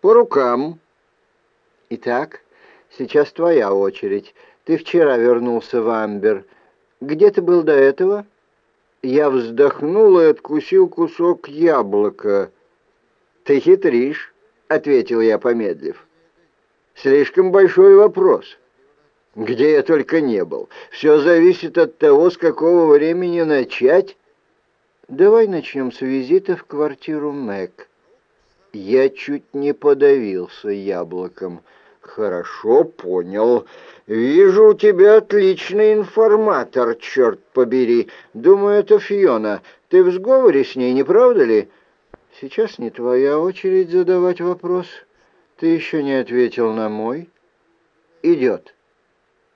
По рукам. Итак, сейчас твоя очередь. Ты вчера вернулся в Амбер. Где ты был до этого? Я вздохнул и откусил кусок яблока. Ты хитришь, ответил я, помедлив. Слишком большой вопрос. Где я только не был. Все зависит от того, с какого времени начать. Давай начнем с визита в квартиру Мэг. Я чуть не подавился яблоком. Хорошо, понял. Вижу, у тебя отличный информатор, черт побери. Думаю, это Фиона. Ты в сговоре с ней, не правда ли? Сейчас не твоя очередь задавать вопрос. Ты еще не ответил на мой. Идет.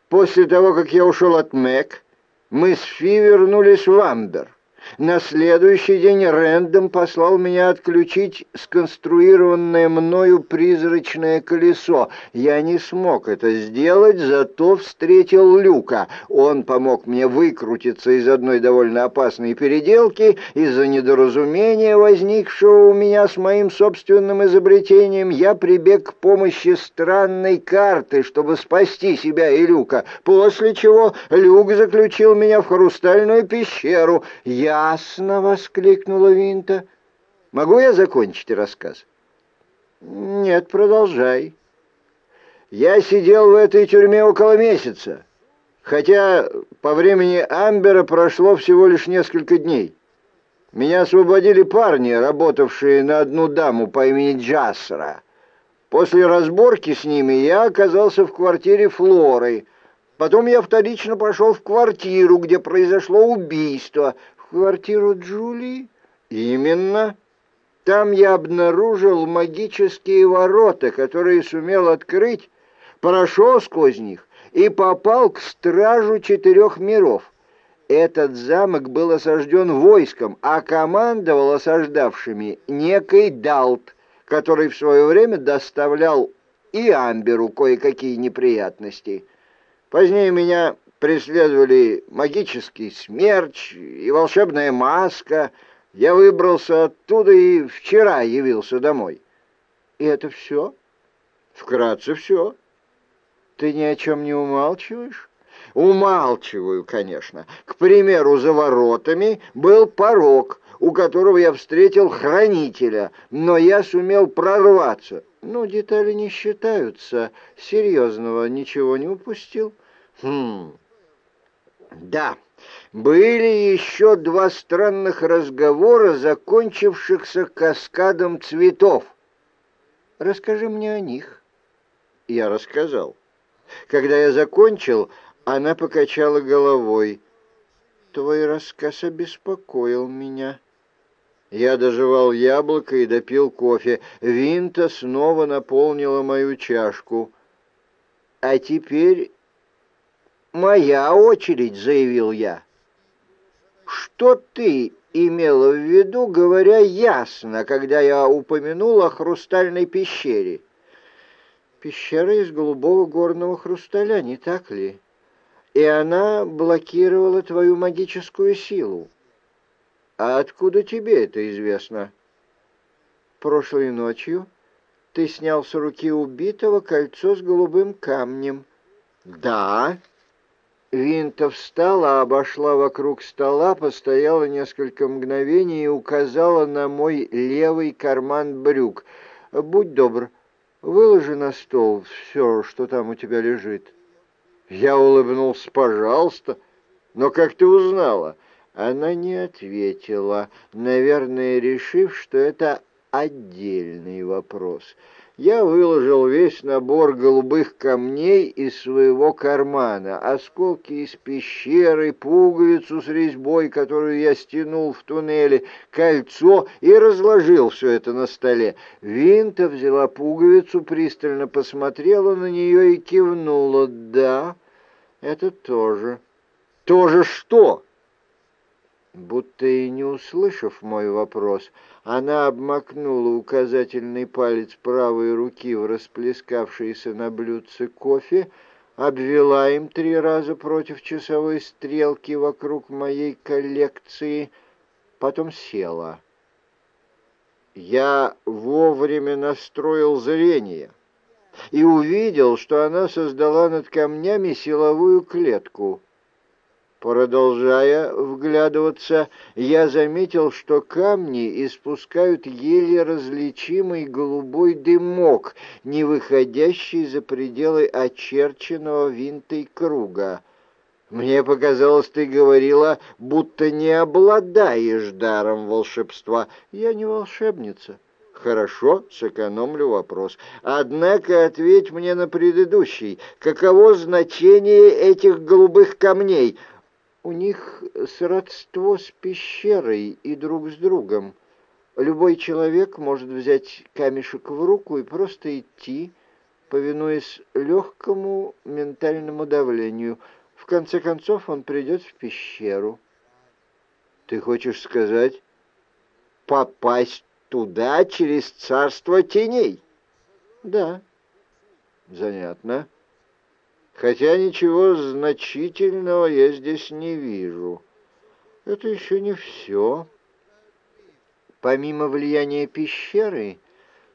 После того, как я ушел от Мэг, мы с Фи вернулись в Амбер. На следующий день Рэндом послал меня отключить сконструированное мною призрачное колесо. Я не смог это сделать, зато встретил Люка. Он помог мне выкрутиться из одной довольно опасной переделки. Из-за недоразумения, возникшего у меня с моим собственным изобретением, я прибег к помощи странной карты, чтобы спасти себя и Люка, после чего Люк заключил меня в хрустальную пещеру. Я «Ясно!» — воскликнула Винта. «Могу я закончить рассказ?» «Нет, продолжай». «Я сидел в этой тюрьме около месяца, хотя по времени Амбера прошло всего лишь несколько дней. Меня освободили парни, работавшие на одну даму по имени Джассера. После разборки с ними я оказался в квартире Флоры». Потом я вторично пошел в квартиру, где произошло убийство квартиру Джулии? Именно. Там я обнаружил магические ворота, которые сумел открыть, прошел сквозь них и попал к стражу четырех миров. Этот замок был осажден войском, а командовал осаждавшими некий Далт, который в свое время доставлял и Амберу кое-какие неприятности. Позднее меня преследовали магический смерч и волшебная маска. Я выбрался оттуда и вчера явился домой. И это все? Вкратце все. Ты ни о чем не умалчиваешь? Умалчиваю, конечно. К примеру, за воротами был порог, у которого я встретил хранителя, но я сумел прорваться. Ну, детали не считаются. Серьезного ничего не упустил. Хм... Да, были еще два странных разговора, закончившихся каскадом цветов. Расскажи мне о них. Я рассказал. Когда я закончил, она покачала головой. Твой рассказ обеспокоил меня. Я доживал яблоко и допил кофе. Винта снова наполнила мою чашку. А теперь «Моя очередь», — заявил я. «Что ты имела в виду, говоря ясно, когда я упомянул о хрустальной пещере?» «Пещера из голубого горного хрусталя, не так ли? И она блокировала твою магическую силу. А откуда тебе это известно?» «Прошлой ночью ты снял с руки убитого кольцо с голубым камнем». «Да», Винта встала, обошла вокруг стола, постояла несколько мгновений и указала на мой левый карман брюк. «Будь добр, выложи на стол все, что там у тебя лежит». Я улыбнулся, «Пожалуйста». «Но как ты узнала?» Она не ответила, наверное, решив, что это отдельный вопрос я выложил весь набор голубых камней из своего кармана, осколки из пещеры, пуговицу с резьбой, которую я стянул в туннеле, кольцо и разложил все это на столе. Винта взяла пуговицу, пристально посмотрела на нее и кивнула. «Да, это тоже». «Тоже что?» Будто и не услышав мой вопрос, она обмакнула указательный палец правой руки в расплескавшийся на блюдце кофе, обвела им три раза против часовой стрелки вокруг моей коллекции, потом села. Я вовремя настроил зрение и увидел, что она создала над камнями силовую клетку. Продолжая вглядываться, я заметил, что камни испускают еле различимый голубой дымок, не выходящий за пределы очерченного винтой круга. Мне показалось, ты говорила, будто не обладаешь даром волшебства. Я не волшебница. Хорошо, сэкономлю вопрос. Однако ответь мне на предыдущий. Каково значение этих голубых камней — у них сродство с пещерой и друг с другом. Любой человек может взять камешек в руку и просто идти, повинуясь легкому ментальному давлению. В конце концов он придет в пещеру. Ты хочешь сказать, попасть туда через царство теней? Да. Занятно хотя ничего значительного я здесь не вижу. Это еще не все. Помимо влияния пещеры,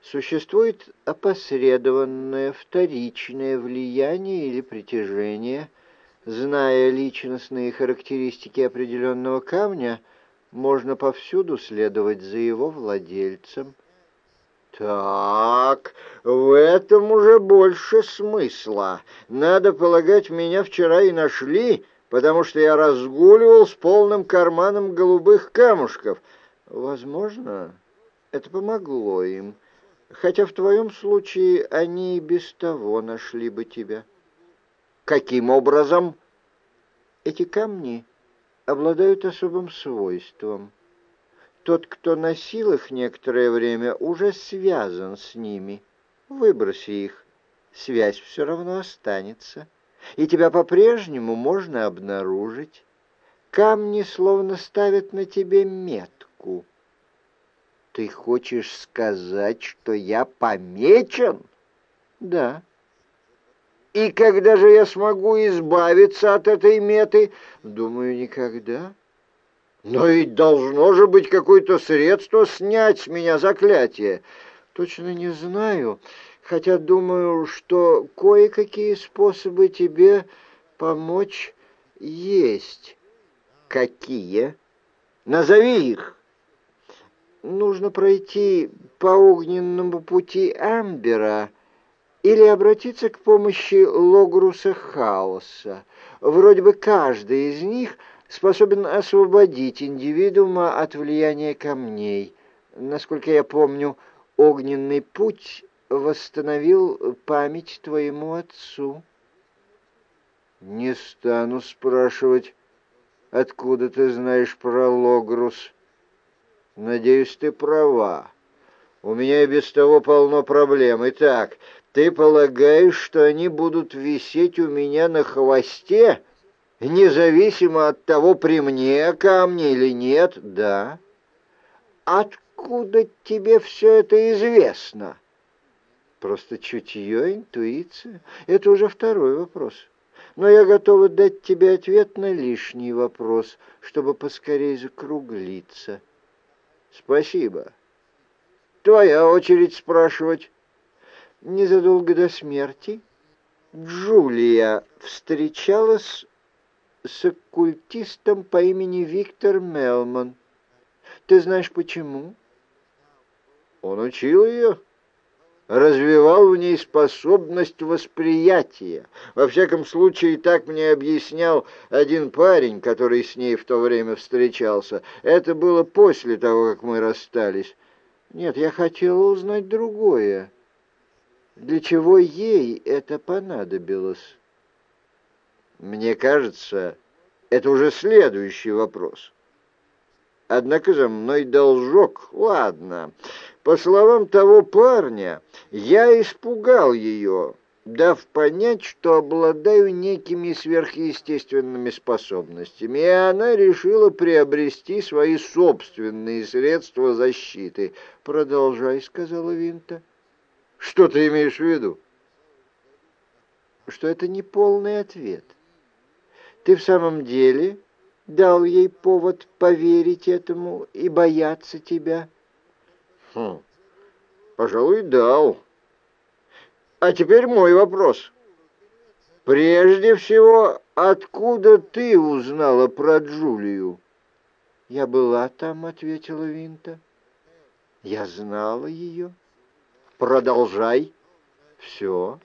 существует опосредованное вторичное влияние или притяжение. Зная личностные характеристики определенного камня, можно повсюду следовать за его владельцем. «Так, в этом уже больше смысла. Надо полагать, меня вчера и нашли, потому что я разгуливал с полным карманом голубых камушков. Возможно, это помогло им, хотя в твоем случае они и без того нашли бы тебя». «Каким образом?» «Эти камни обладают особым свойством» Тот, кто носил их некоторое время, уже связан с ними. Выброси их, связь все равно останется, и тебя по-прежнему можно обнаружить. Камни словно ставят на тебе метку. Ты хочешь сказать, что я помечен? Да. И когда же я смогу избавиться от этой меты? Думаю, никогда. Но ведь должно же быть какое-то средство снять с меня заклятие. Точно не знаю, хотя думаю, что кое-какие способы тебе помочь есть. Какие? Назови их. Нужно пройти по огненному пути Амбера или обратиться к помощи Логруса Хаоса. Вроде бы каждый из них — способен освободить индивидуума от влияния камней. Насколько я помню, огненный путь восстановил память твоему отцу. Не стану спрашивать, откуда ты знаешь про Логрус. Надеюсь, ты права. У меня и без того полно проблем. Итак, ты полагаешь, что они будут висеть у меня на хвосте?» Независимо от того, при мне камни или нет, да. Откуда тебе все это известно? Просто чутье, интуиция. Это уже второй вопрос. Но я готова дать тебе ответ на лишний вопрос, чтобы поскорее закруглиться. Спасибо. Твоя очередь спрашивать. Незадолго до смерти Джулия встречалась с оккультистом по имени Виктор Мелман. Ты знаешь почему? Он учил ее, развивал в ней способность восприятия. Во всяком случае, так мне объяснял один парень, который с ней в то время встречался. Это было после того, как мы расстались. Нет, я хотела узнать другое. Для чего ей это понадобилось? Мне кажется, это уже следующий вопрос. Однако за мной должок. Ладно. По словам того парня, я испугал ее, дав понять, что обладаю некими сверхъестественными способностями, и она решила приобрести свои собственные средства защиты. «Продолжай», — сказала Винта. «Что ты имеешь в виду?» «Что это не полный ответ». Ты в самом деле дал ей повод поверить этому и бояться тебя? Хм, пожалуй, дал. А теперь мой вопрос. Прежде всего, откуда ты узнала про Джулию? Я была там, ответила Винта. Я знала ее. Продолжай. Все.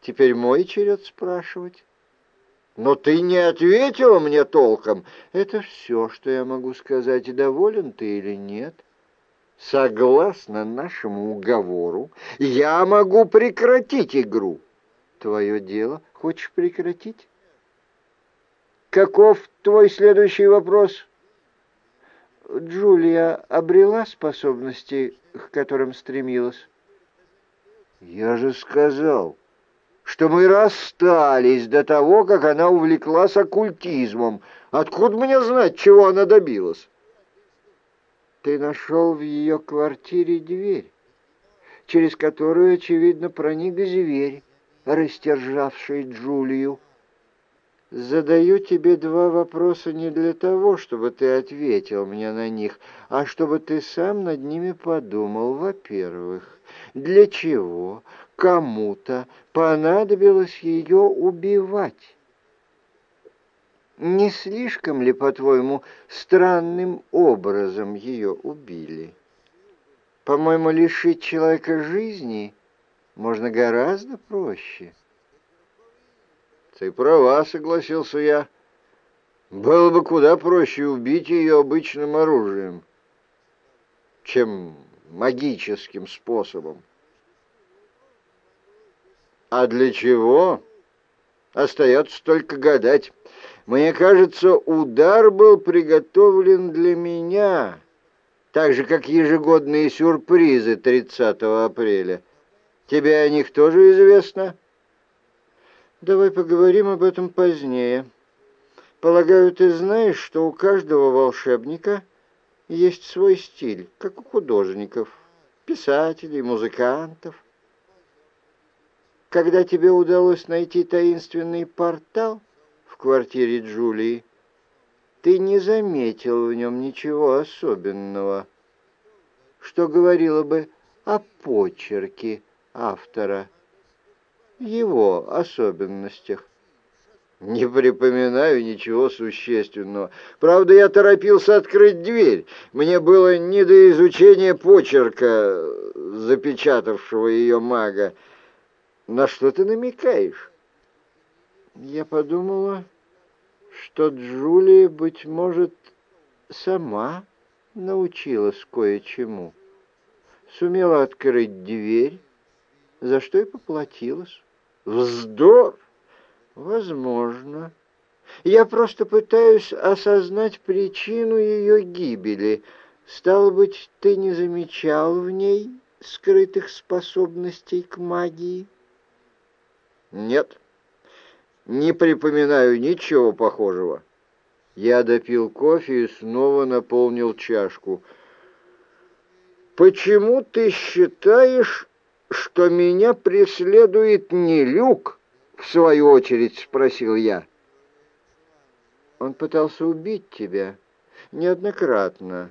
Теперь мой черед спрашивать. Но ты не ответила мне толком. Это все, что я могу сказать. Доволен ты или нет? Согласно нашему уговору, я могу прекратить игру. Твое дело. Хочешь прекратить? Каков твой следующий вопрос? Джулия обрела способности, к которым стремилась? Я же сказал, что мы расстались до того, как она увлеклась оккультизмом. Откуда мне знать, чего она добилась? Ты нашел в ее квартире дверь, через которую, очевидно, проник зверь, растержавший Джулию. Задаю тебе два вопроса не для того, чтобы ты ответил мне на них, а чтобы ты сам над ними подумал. Во-первых, для чего кому-то понадобилось ее убивать? Не слишком ли, по-твоему, странным образом ее убили? По-моему, лишить человека жизни можно гораздо проще. «Ты права», — согласился я. «Было бы куда проще убить ее обычным оружием, чем магическим способом». «А для чего?» Остается только гадать. Мне кажется, удар был приготовлен для меня, так же, как ежегодные сюрпризы 30 апреля. Тебе о них тоже известно?» Давай поговорим об этом позднее. Полагаю, ты знаешь, что у каждого волшебника есть свой стиль, как у художников, писателей, музыкантов. Когда тебе удалось найти таинственный портал в квартире Джулии, ты не заметил в нем ничего особенного, что говорило бы о почерке автора его особенностях. Не припоминаю ничего существенного. Правда, я торопился открыть дверь. Мне было не до изучения почерка, запечатавшего ее мага. На что ты намекаешь? Я подумала, что Джулия, быть может, сама научилась кое-чему. Сумела открыть дверь, за что и поплатилась. Вздор! Возможно. Я просто пытаюсь осознать причину ее гибели. Стало быть, ты не замечал в ней скрытых способностей к магии? Нет, не припоминаю ничего похожего. Я допил кофе и снова наполнил чашку. «Почему ты считаешь, что меня преследует не Люк?» — в свою очередь спросил я. «Он пытался убить тебя неоднократно,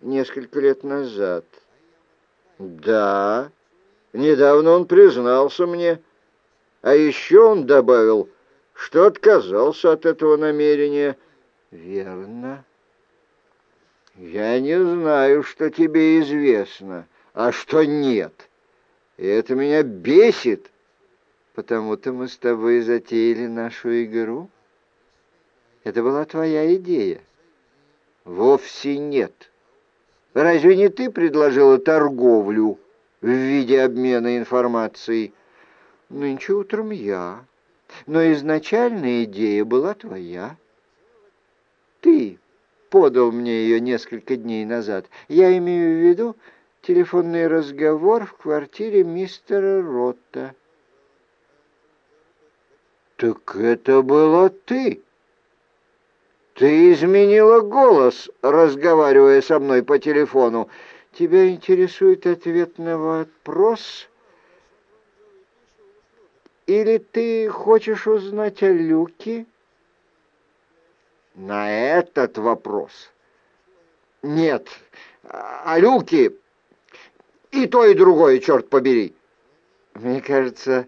несколько лет назад». «Да, недавно он признался мне. А еще он добавил, что отказался от этого намерения». «Верно». «Я не знаю, что тебе известно, а что нет». И это меня бесит. Потому-то мы с тобой затеяли нашу игру. Это была твоя идея. Вовсе нет. Разве не ты предложила торговлю в виде обмена информацией? Нынче утром я. Но изначальная идея была твоя. Ты подал мне ее несколько дней назад. Я имею в виду телефонный разговор в квартире мистера Ротта. «Так это была ты!» «Ты изменила голос, разговаривая со мной по телефону. Тебя интересует ответ на вопрос? Или ты хочешь узнать о Люке?» «На этот вопрос?» «Нет, о Люке И то, и другое, черт побери. Мне кажется,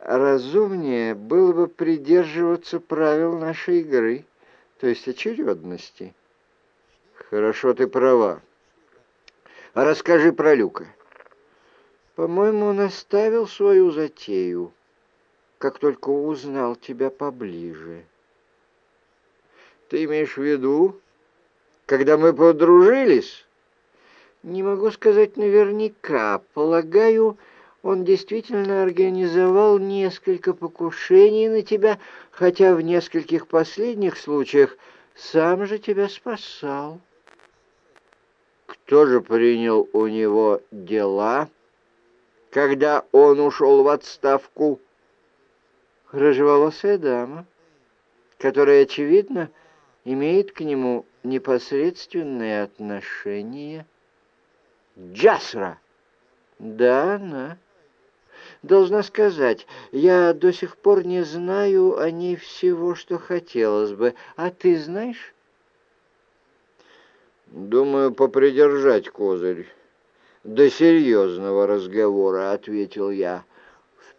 разумнее было бы придерживаться правил нашей игры, то есть очередности. Хорошо, ты права. Расскажи про Люка. По-моему, он оставил свою затею, как только узнал тебя поближе. Ты имеешь в виду, когда мы подружились? Не могу сказать наверняка. Полагаю, он действительно организовал несколько покушений на тебя, хотя в нескольких последних случаях сам же тебя спасал. Кто же принял у него дела, когда он ушел в отставку? Рыжеволосая дама, которая, очевидно, имеет к нему непосредственное отношение. Джасра! Да, она. Должна сказать, я до сих пор не знаю о ней всего, что хотелось бы. А ты знаешь? Думаю, попридержать козырь. До серьезного разговора, ответил я.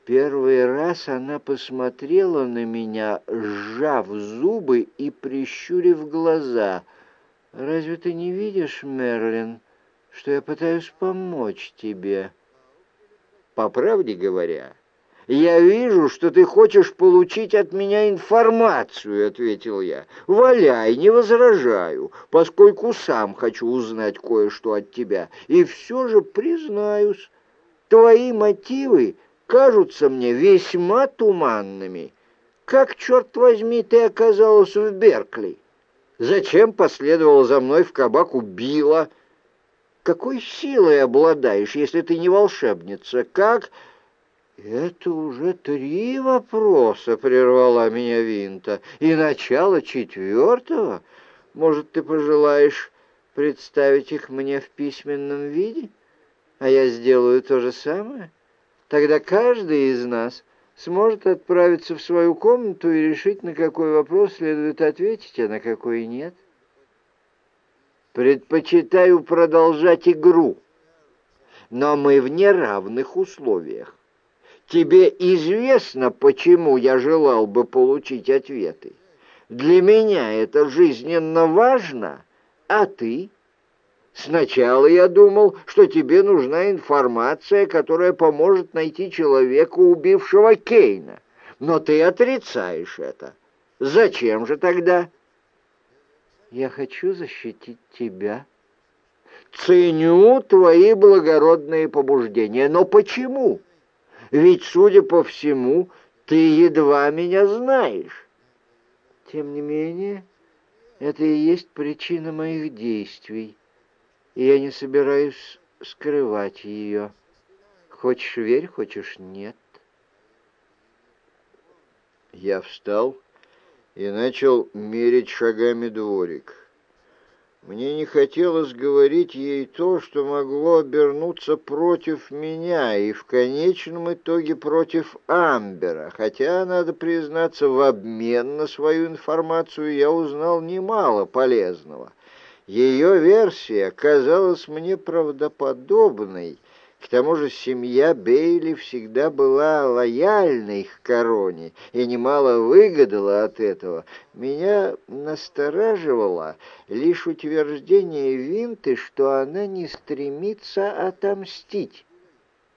Первый раз она посмотрела на меня, сжав зубы и прищурив глаза. «Разве ты не видишь, Мерлин, что я пытаюсь помочь тебе?» По правде говоря, «Я вижу, что ты хочешь получить от меня информацию», — ответил я. «Валяй, не возражаю, поскольку сам хочу узнать кое-что от тебя. И все же, признаюсь, твои мотивы кажутся мне весьма туманными. Как, черт возьми, ты оказалась в Беркли? Зачем последовала за мной в кабак убила? Какой силой обладаешь, если ты не волшебница? Как...» «Это уже три вопроса», — прервала меня Винта, — «и начало четвертого. Может, ты пожелаешь представить их мне в письменном виде, а я сделаю то же самое? Тогда каждый из нас сможет отправиться в свою комнату и решить, на какой вопрос следует ответить, а на какой нет». «Предпочитаю продолжать игру, но мы в неравных условиях. Тебе известно, почему я желал бы получить ответы? Для меня это жизненно важно, а ты? Сначала я думал, что тебе нужна информация, которая поможет найти человека, убившего Кейна. Но ты отрицаешь это. Зачем же тогда? Я хочу защитить тебя. Ценю твои благородные побуждения, но почему? Ведь, судя по всему, ты едва меня знаешь. Тем не менее, это и есть причина моих действий, и я не собираюсь скрывать ее. Хочешь верь, хочешь нет. Я встал и начал мерить шагами дворик. Мне не хотелось говорить ей то, что могло обернуться против меня и в конечном итоге против Амбера, хотя, надо признаться, в обмен на свою информацию я узнал немало полезного. Ее версия казалась мне правдоподобной, к тому же семья Бейли всегда была лояльной к короне и немало выгадала от этого. Меня настораживало лишь утверждение Винты, что она не стремится отомстить.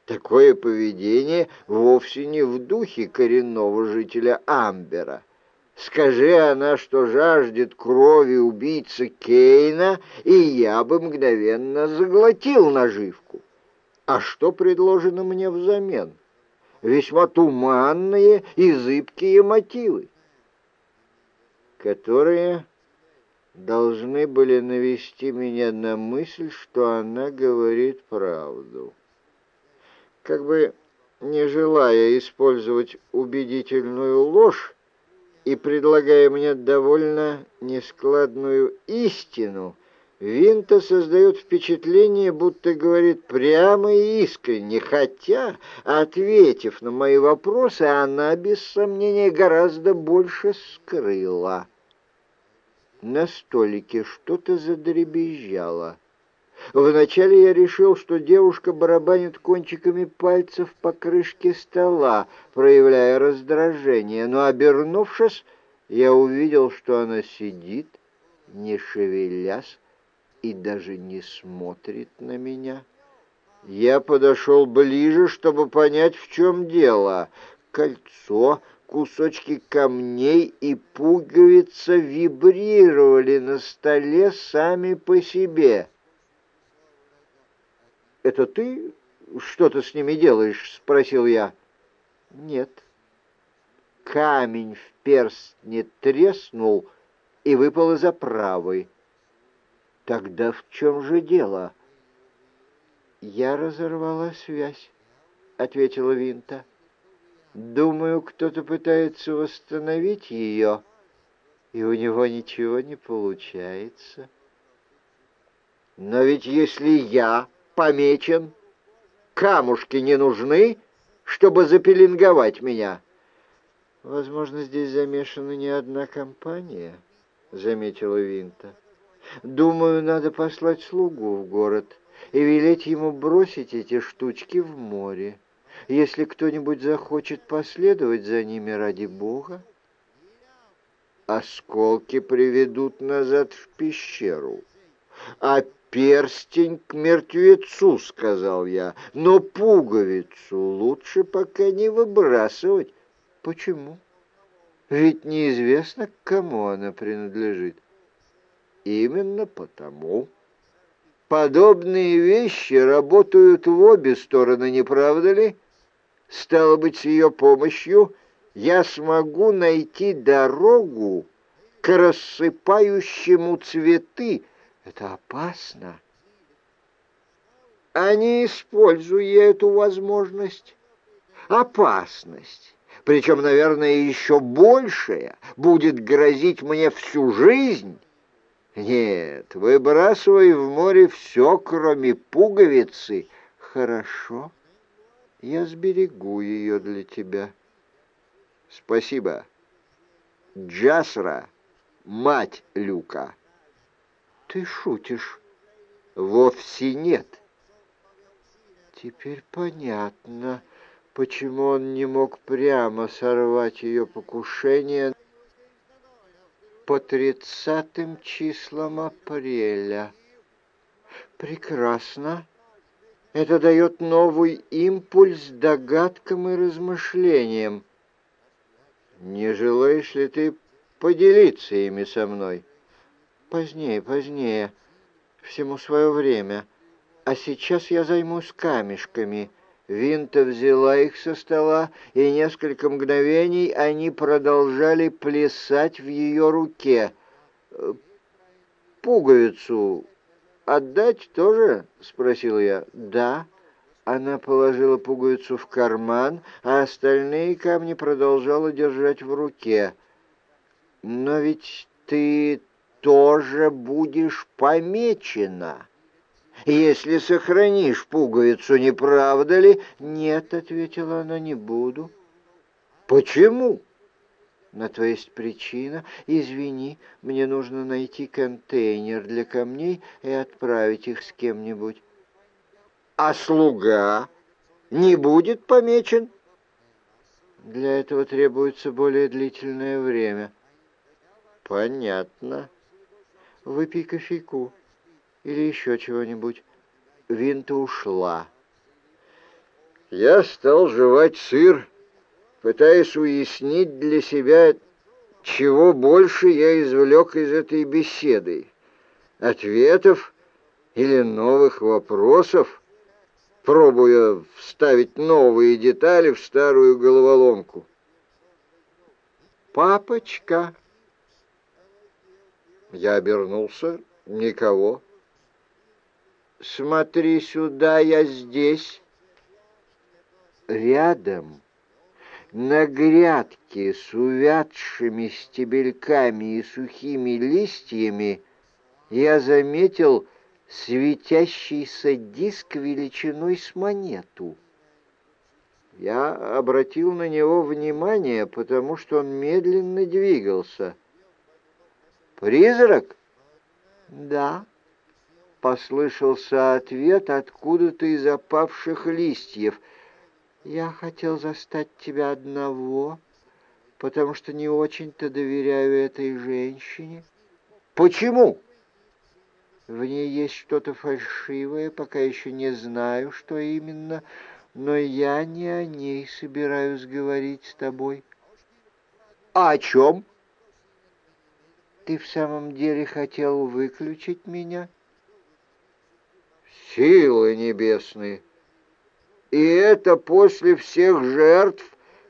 Такое поведение вовсе не в духе коренного жителя Амбера. Скажи она, что жаждет крови убийцы Кейна, и я бы мгновенно заглотил наживку. А что предложено мне взамен? Весьма туманные и зыбкие мотивы, которые должны были навести меня на мысль, что она говорит правду. Как бы не желая использовать убедительную ложь и предлагая мне довольно нескладную истину, Винта создает впечатление, будто говорит прямо и искренне, хотя, ответив на мои вопросы, она, без сомнения, гораздо больше скрыла. На столике что-то задребезжало. Вначале я решил, что девушка барабанит кончиками пальцев по крышке стола, проявляя раздражение, но, обернувшись, я увидел, что она сидит, не шевелясь, и даже не смотрит на меня. Я подошел ближе, чтобы понять, в чем дело. Кольцо, кусочки камней и пуговица вибрировали на столе сами по себе. «Это ты что-то с ними делаешь?» — спросил я. «Нет». Камень в перстне треснул и выпал из оправы. «Тогда в чем же дело?» «Я разорвала связь», — ответила Винта. «Думаю, кто-то пытается восстановить ее, и у него ничего не получается». «Но ведь если я помечен. Камушки не нужны, чтобы запеленговать меня. Возможно, здесь замешана не одна компания, заметила Винта. Думаю, надо послать слугу в город и велеть ему бросить эти штучки в море. Если кто-нибудь захочет последовать за ними ради Бога, осколки приведут назад в пещеру. А перстень к мертвецу», — сказал я, — «но пуговицу лучше пока не выбрасывать». «Почему? Ведь неизвестно, к кому она принадлежит». «Именно потому». Подобные вещи работают в обе стороны, не правда ли? Стало быть, с ее помощью я смогу найти дорогу к рассыпающему цветы, это опасно. А не используя эту возможность, опасность, причем, наверное, еще большая, будет грозить мне всю жизнь. Нет, выбрасывай в море все, кроме пуговицы. Хорошо, я сберегу ее для тебя. Спасибо. Джасра, мать Люка. Ты шутишь? Вовсе нет. Теперь понятно, почему он не мог прямо сорвать ее покушение по тридцатым числам апреля. Прекрасно. Это дает новый импульс догадкам и размышлениям. Не желаешь ли ты поделиться ими со мной? Позднее, позднее. Всему свое время. А сейчас я займусь камешками. Винта взяла их со стола, и несколько мгновений они продолжали плясать в ее руке. «Пуговицу отдать тоже?» — спросил я. «Да». Она положила пуговицу в карман, а остальные камни продолжала держать в руке. «Но ведь ты тоже будешь помечена. Если сохранишь пуговицу, не правда ли? Нет, ответила она, не буду. Почему? На то есть причина. Извини, мне нужно найти контейнер для камней и отправить их с кем-нибудь. А слуга не будет помечен? Для этого требуется более длительное время. Понятно. Выпей кофейку или еще чего-нибудь. Винта ушла. Я стал жевать сыр, пытаясь уяснить для себя, чего больше я извлек из этой беседы. Ответов или новых вопросов, пробуя вставить новые детали в старую головоломку. «Папочка!» Я обернулся. Никого. «Смотри сюда, я здесь». Рядом, на грядке с увядшими стебельками и сухими листьями, я заметил светящийся диск величиной с монету. Я обратил на него внимание, потому что он медленно двигался — «Призрак?» «Да». послышался ответ откуда-то из опавших листьев. «Я хотел застать тебя одного, потому что не очень-то доверяю этой женщине». «Почему?» В ней есть что-то фальшивое, пока еще не знаю, что именно, но я не о ней собираюсь говорить с тобой». «А о чем?» «Ты в самом деле хотел выключить меня?» «Силы небесные! И это после всех жертв,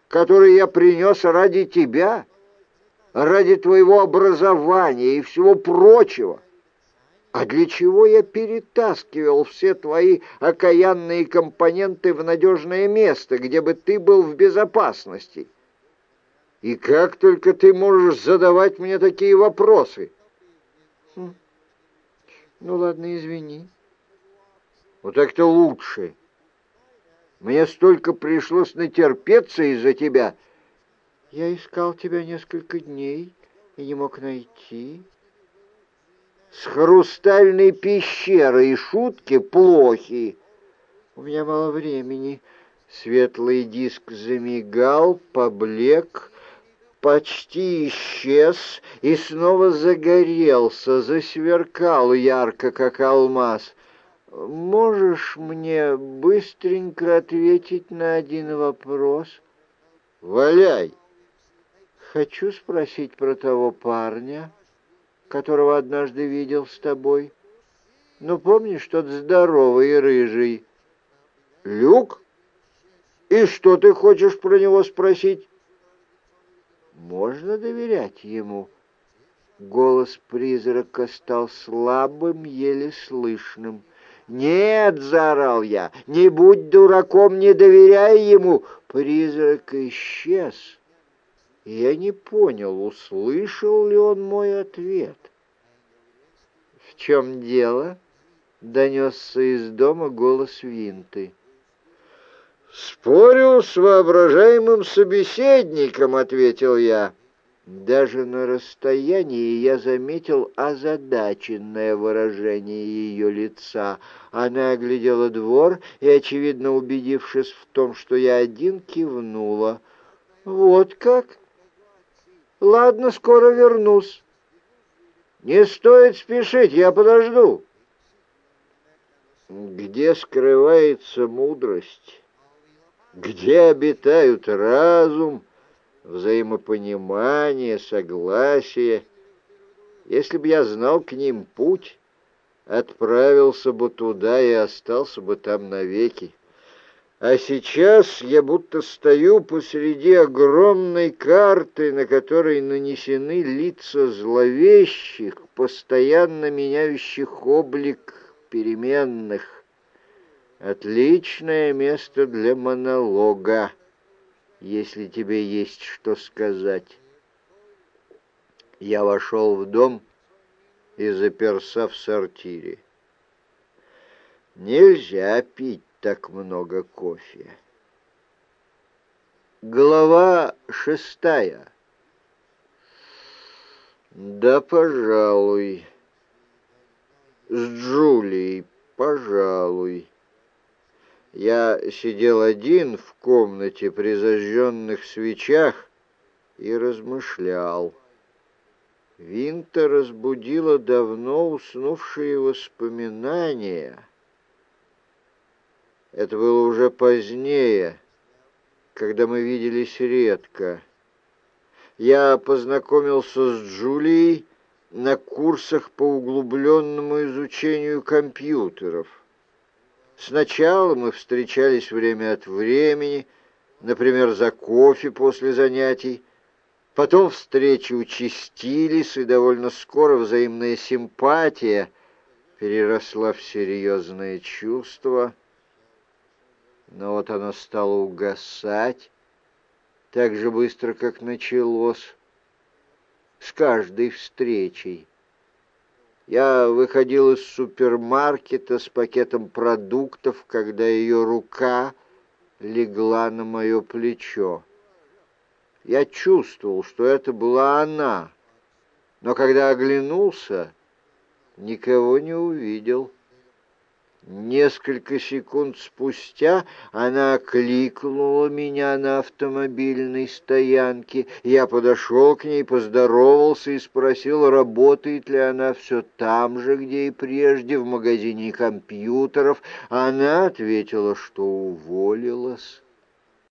которые я принес ради тебя, ради твоего образования и всего прочего!» А для чего я перетаскивал все твои окаянные компоненты в надежное место, где бы ты был в безопасности? И как только ты можешь задавать мне такие вопросы? Хм. Ну ладно, извини. Вот так-то лучше. Мне столько пришлось натерпеться из-за тебя. Я искал тебя несколько дней и не мог найти с хрустальной пещерой и шутки плохи. У меня мало времени. Светлый диск замигал, поблек, почти исчез и снова загорелся, засверкал ярко, как алмаз. Можешь мне быстренько ответить на один вопрос? Валяй! Хочу спросить про того парня которого однажды видел с тобой. Ну, помнишь, тот здоровый и рыжий? Люк? И что ты хочешь про него спросить? Можно доверять ему. Голос призрака стал слабым, еле слышным. «Нет!» — заорал я. «Не будь дураком, не доверяй ему!» Призрак исчез я не понял, услышал ли он мой ответ. «В чем дело?» — донесся из дома голос Винты. «Спорю с воображаемым собеседником», — ответил я. Даже на расстоянии я заметил озадаченное выражение ее лица. Она оглядела двор и, очевидно убедившись в том, что я один, кивнула. «Вот как?» Ладно, скоро вернусь. Не стоит спешить, я подожду. Где скрывается мудрость? Где обитают разум, взаимопонимание, согласие? Если бы я знал к ним путь, отправился бы туда и остался бы там навеки. А сейчас я будто стою посреди огромной карты, на которой нанесены лица зловещих, постоянно меняющих облик переменных. Отличное место для монолога, если тебе есть что сказать. Я вошел в дом и заперся в сортире. Нельзя пить так много кофе. Глава шестая. Да, пожалуй. С Джулией, пожалуй. Я сидел один в комнате при зажженных свечах и размышлял. Винта разбудила давно уснувшие воспоминания — это было уже позднее, когда мы виделись редко. Я познакомился с Джулией на курсах по углубленному изучению компьютеров. Сначала мы встречались время от времени, например, за кофе после занятий. Потом встречи участились, и довольно скоро взаимная симпатия переросла в серьезное чувство — но вот оно стало угасать так же быстро, как началось, с каждой встречей. Я выходил из супермаркета с пакетом продуктов, когда ее рука легла на мое плечо. Я чувствовал, что это была она, но когда оглянулся, никого не увидел. Несколько секунд спустя она кликнула меня на автомобильной стоянке. Я подошел к ней, поздоровался и спросил, работает ли она все там же, где и прежде, в магазине компьютеров. Она ответила, что уволилась.